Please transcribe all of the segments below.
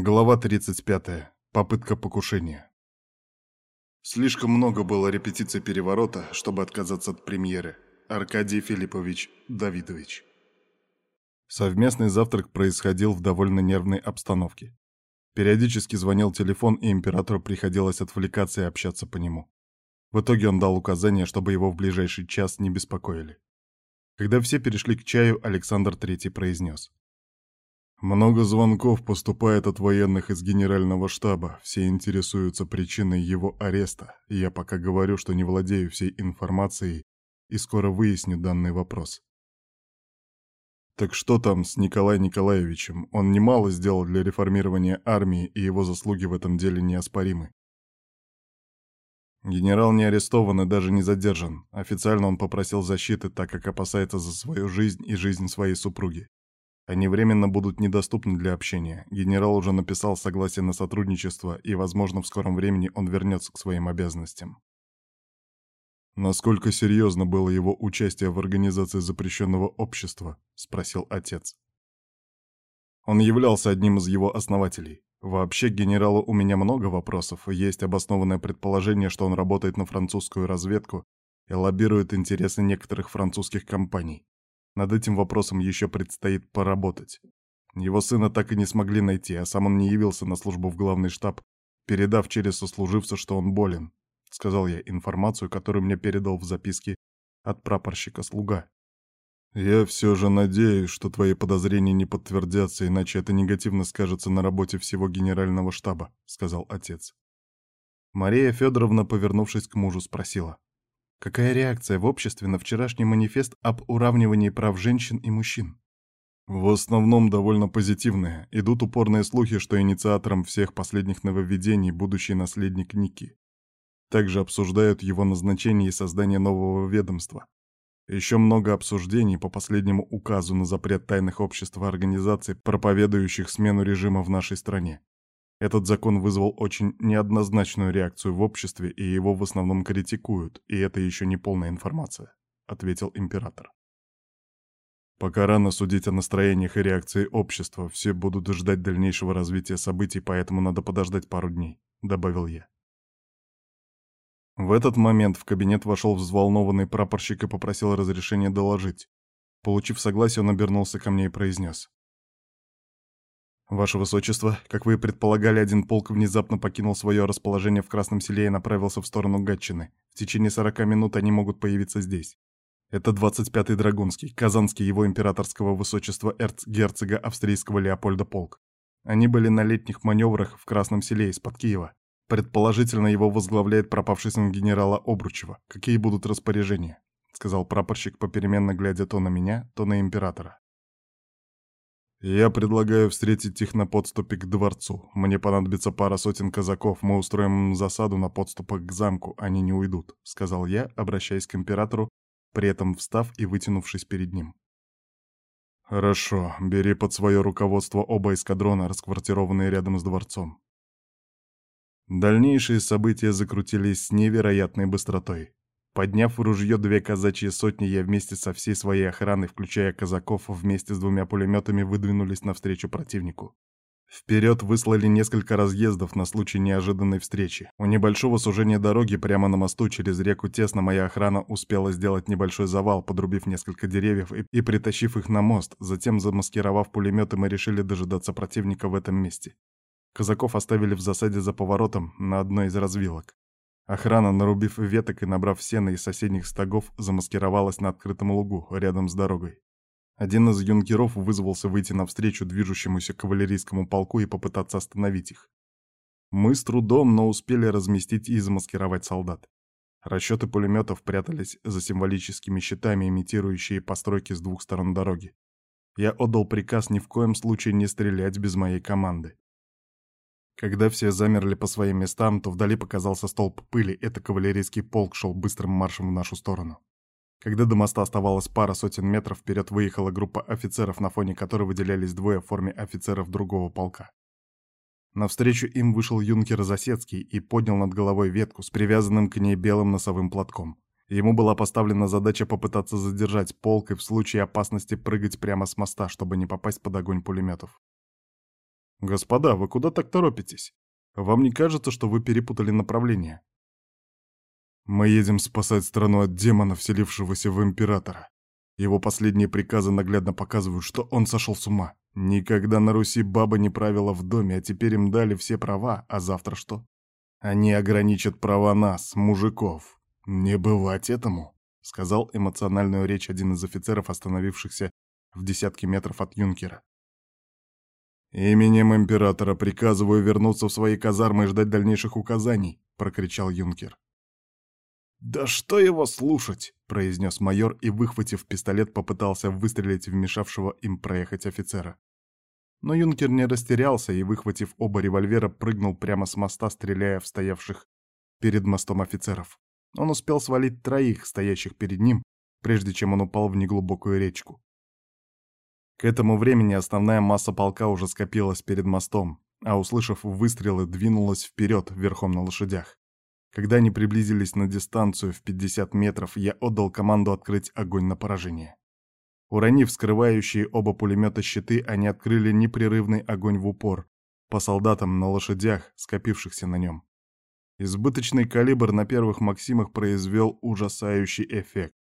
Глава 35. Попытка покушения. Слишком много было репетиций переворота, чтобы отказаться от премьеры. Аркадий Филиппович Давидович. Совместный завтрак происходил в довольно нервной обстановке. Периодически звонил телефон, и императору приходилось отвлекаться и общаться по нему. В итоге он дал указание, чтобы его в ближайший час не беспокоили. Когда все перешли к чаю, Александр Третий произнес. Много звонков поступает от военных из генерального штаба. Все интересуются причиной его ареста. Я пока говорю, что не владею всей информацией и скоро выясню данный вопрос. Так что там с Николаем Николаевичем? Он немало сделал для реформирования армии, и его заслуги в этом деле неоспоримы. Генерал не арестован и даже не задержан. Официально он попросил защиты, так как опасается за свою жизнь и жизнь своей супруги. Они временно будут недоступны для общения. Генерал уже написал согласие на сотрудничество, и, возможно, в скором времени он вернется к своим обязанностям. «Насколько серьезно было его участие в организации запрещенного общества?» — спросил отец. Он являлся одним из его основателей. Вообще, к генералу у меня много вопросов, есть обоснованное предположение, что он работает на французскую разведку и лоббирует интересы некоторых французских компаний. Над этим вопросом еще предстоит поработать. Его сына так и не смогли найти, а сам он не явился на службу в главный штаб, передав через сослуживца, что он болен. Сказал я информацию, которую мне передал в записке от прапорщика слуга. «Я все же надеюсь, что твои подозрения не подтвердятся, иначе это негативно скажется на работе всего генерального штаба», — сказал отец. Мария Федоровна, повернувшись к мужу, спросила. Какая реакция в обществе на вчерашний манифест об уравнивании прав женщин и мужчин? В основном довольно позитивная. Идут упорные слухи, что инициатором всех последних нововведений будущий наследник Ники. Также обсуждают его назначение и создание нового ведомства. Еще много обсуждений по последнему указу на запрет тайных обществ и организаций, проповедующих смену режима в нашей стране. Этот закон вызвал очень неоднозначную реакцию в обществе, и его в основном критикуют, и это еще не полная информация», — ответил император. «Пока рано судить о настроениях и реакции общества, все будут ждать дальнейшего развития событий, поэтому надо подождать пару дней», — добавил я. В этот момент в кабинет вошел взволнованный прапорщик и попросил разрешения доложить. Получив согласие, он обернулся ко мне и произнес. «Ваше Высочество, как вы и предполагали, один полк внезапно покинул свое расположение в Красном Селе и направился в сторону Гатчины. В течение 40 минут они могут появиться здесь. Это 25-й Драгунский, Казанский его императорского высочества эрцгерцога австрийского Леопольда полк. Они были на летних маневрах в Красном Селе из-под Киева. Предположительно, его возглавляет пропавший сын генерала Обручева. Какие будут распоряжения?» — сказал прапорщик, попеременно глядя то на меня, то на императора. «Я предлагаю встретить их на подступе к дворцу. Мне понадобится пара сотен казаков. Мы устроим засаду на подступах к замку. Они не уйдут», — сказал я, обращаясь к императору, при этом встав и вытянувшись перед ним. «Хорошо, бери под свое руководство оба эскадрона, расквартированные рядом с дворцом». Дальнейшие события закрутились с невероятной быстротой. Подняв в ружье две казачьи сотни, я вместе со всей своей охраной, включая казаков, вместе с двумя пулеметами выдвинулись навстречу противнику. Вперед выслали несколько разъездов на случай неожиданной встречи. У небольшого сужения дороги прямо на мосту через реку Тесно моя охрана успела сделать небольшой завал, подрубив несколько деревьев и, и притащив их на мост. Затем, замаскировав пулеметы, мы решили дожидаться противника в этом месте. Казаков оставили в засаде за поворотом на одной из развилок. Охрана, нарубив веток и набрав сена из соседних стогов, замаскировалась на открытом лугу, рядом с дорогой. Один из юнкеров вызвался выйти навстречу движущемуся кавалерийскому полку и попытаться остановить их. Мы с трудом, но успели разместить и замаскировать солдат. Расчеты пулеметов прятались за символическими щитами, имитирующие постройки с двух сторон дороги. Я отдал приказ ни в коем случае не стрелять без моей команды. Когда все замерли по своим местам, то вдали показался столб пыли, это кавалерийский полк шел быстрым маршем в нашу сторону. Когда до моста оставалось пара сотен метров, вперед выехала группа офицеров, на фоне которой выделялись двое в форме офицеров другого полка. Навстречу им вышел юнкер Засецкий и поднял над головой ветку с привязанным к ней белым носовым платком. Ему была поставлена задача попытаться задержать полк и в случае опасности прыгать прямо с моста, чтобы не попасть под огонь пулеметов. «Господа, вы куда так торопитесь? Вам не кажется, что вы перепутали направление?» «Мы едем спасать страну от демона, вселившегося в императора. Его последние приказы наглядно показывают, что он сошел с ума. Никогда на Руси баба не правила в доме, а теперь им дали все права, а завтра что? Они ограничат права нас, мужиков. Не бывать этому, сказал эмоциональную речь один из офицеров, остановившихся в десятке метров от юнкера. «Именем императора приказываю вернуться в свои казармы и ждать дальнейших указаний», — прокричал юнкер. «Да что его слушать?» — произнес майор и, выхватив пистолет, попытался выстрелить в мешавшего им проехать офицера. Но юнкер не растерялся и, выхватив оба револьвера, прыгнул прямо с моста, стреляя в стоявших перед мостом офицеров. Он успел свалить троих, стоящих перед ним, прежде чем он упал в неглубокую речку. К этому времени основная масса полка уже скопилась перед мостом, а, услышав выстрелы, двинулась вперед верхом на лошадях. Когда они приблизились на дистанцию в 50 метров, я отдал команду открыть огонь на поражение. Уронив скрывающие оба пулемета щиты, они открыли непрерывный огонь в упор по солдатам на лошадях, скопившихся на нем. Избыточный калибр на первых «Максимах» произвел ужасающий эффект.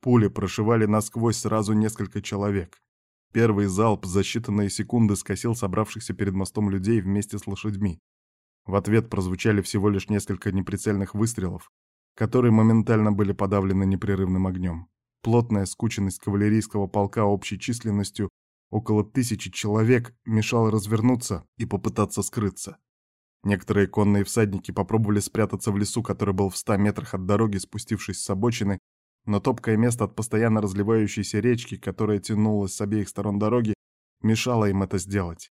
Пули прошивали насквозь сразу несколько человек. Первый залп за считанные секунды скосил собравшихся перед мостом людей вместе с лошадьми. В ответ прозвучали всего лишь несколько неприцельных выстрелов, которые моментально были подавлены непрерывным огнем. Плотная скученность кавалерийского полка общей численностью около тысячи человек мешала развернуться и попытаться скрыться. Некоторые конные всадники попробовали спрятаться в лесу, который был в ста метрах от дороги, спустившись с обочины, но топкое место от постоянно разливающейся речки, которая тянулась с обеих сторон дороги, мешало им это сделать.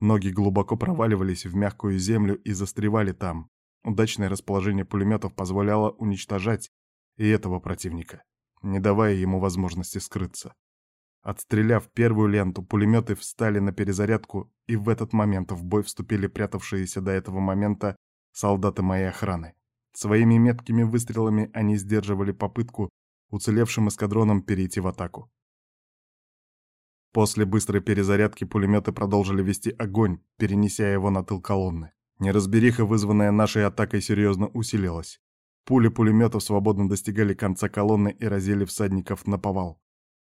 Ноги глубоко проваливались в мягкую землю и застревали там. Удачное расположение пулеметов позволяло уничтожать и этого противника не давая ему возможности скрыться. Отстреляв первую ленту, пулеметы встали на перезарядку, и в этот момент в бой вступили прятавшиеся до этого момента солдаты моей охраны. Своими меткими выстрелами они сдерживали попытку уцелевшим эскадроном перейти в атаку. После быстрой перезарядки пулеметы продолжили вести огонь, перенеся его на тыл колонны. Неразбериха, вызванная нашей атакой, серьезно усилилась. Пули пулеметов свободно достигали конца колонны и разили всадников на повал.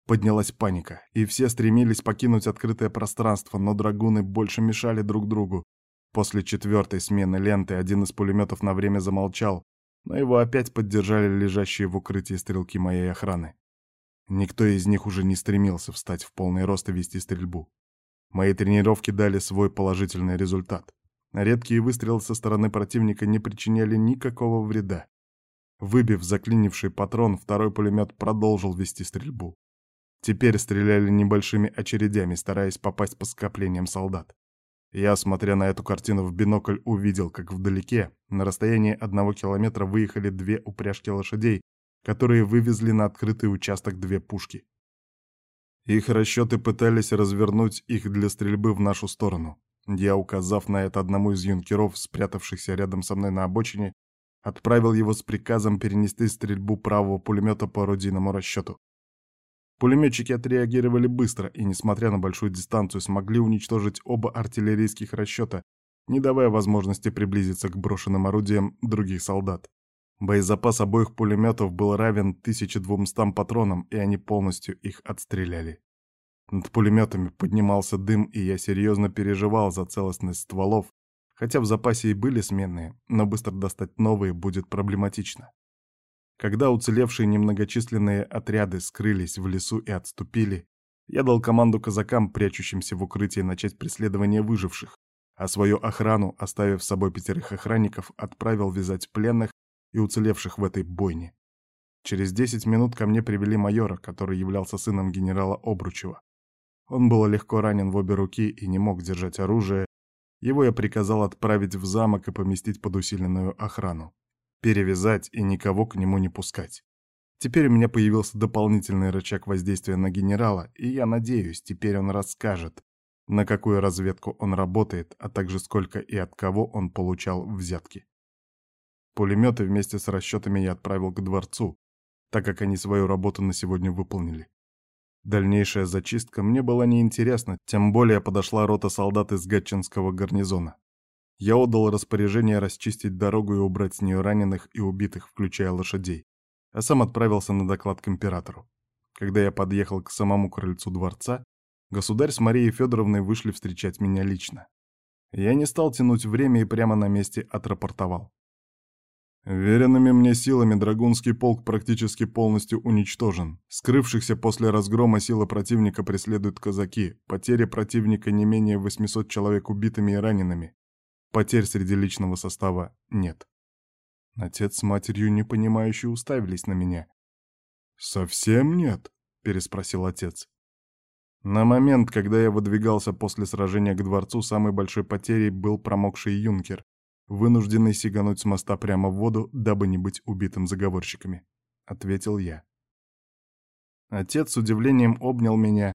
Поднялась паника, и все стремились покинуть открытое пространство, но драгуны больше мешали друг другу. После четвертой смены ленты один из пулеметов на время замолчал, но его опять поддержали лежащие в укрытии стрелки моей охраны. Никто из них уже не стремился встать в полный рост и вести стрельбу. Мои тренировки дали свой положительный результат. Редкие выстрелы со стороны противника не причиняли никакого вреда. Выбив заклинивший патрон, второй пулемет продолжил вести стрельбу. Теперь стреляли небольшими очередями, стараясь попасть по скоплениям солдат. Я, смотря на эту картину в бинокль, увидел, как вдалеке, на расстоянии одного километра, выехали две упряжки лошадей, которые вывезли на открытый участок две пушки. Их расчеты пытались развернуть их для стрельбы в нашу сторону. Я, указав на это одному из юнкеров, спрятавшихся рядом со мной на обочине, отправил его с приказом перенести стрельбу правого пулемета по орудийному расчету. Пулеметчики отреагировали быстро и, несмотря на большую дистанцию, смогли уничтожить оба артиллерийских расчета, не давая возможности приблизиться к брошенным орудиям других солдат. Боезапас обоих пулеметов был равен 1200 патронам, и они полностью их отстреляли. Над пулеметами поднимался дым, и я серьезно переживал за целостность стволов Хотя в запасе и были сменные, но быстро достать новые будет проблематично. Когда уцелевшие немногочисленные отряды скрылись в лесу и отступили, я дал команду казакам, прячущимся в укрытии, начать преследование выживших, а свою охрану, оставив с собой пятерых охранников, отправил вязать пленных и уцелевших в этой бойне. Через 10 минут ко мне привели майора, который являлся сыном генерала Обручева. Он был легко ранен в обе руки и не мог держать оружие, его я приказал отправить в замок и поместить под усиленную охрану. Перевязать и никого к нему не пускать. Теперь у меня появился дополнительный рычаг воздействия на генерала, и я надеюсь, теперь он расскажет, на какую разведку он работает, а также сколько и от кого он получал взятки. Пулеметы вместе с расчетами я отправил к дворцу, так как они свою работу на сегодня выполнили. Дальнейшая зачистка мне была неинтересна, тем более подошла рота солдат из Гатчинского гарнизона. Я отдал распоряжение расчистить дорогу и убрать с нее раненых и убитых, включая лошадей, а сам отправился на доклад к императору. Когда я подъехал к самому крыльцу дворца, государь с Марией Федоровной вышли встречать меня лично. Я не стал тянуть время и прямо на месте отрапортовал. Веренными мне силами Драгунский полк практически полностью уничтожен. Скрывшихся после разгрома силы противника преследуют казаки. Потери противника не менее 800 человек убитыми и ранеными. Потерь среди личного состава нет. Отец с матерью непонимающе уставились на меня. «Совсем нет?» — переспросил отец. На момент, когда я выдвигался после сражения к дворцу, самой большой потерей был промокший юнкер, вынужденный сигануть с моста прямо в воду, дабы не быть убитым заговорщиками», — ответил я. Отец с удивлением обнял меня,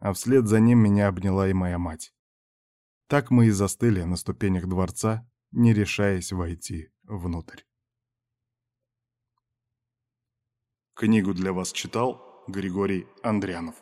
а вслед за ним меня обняла и моя мать. Так мы и застыли на ступенях дворца, не решаясь войти внутрь. Книгу для вас читал Григорий Андрянов.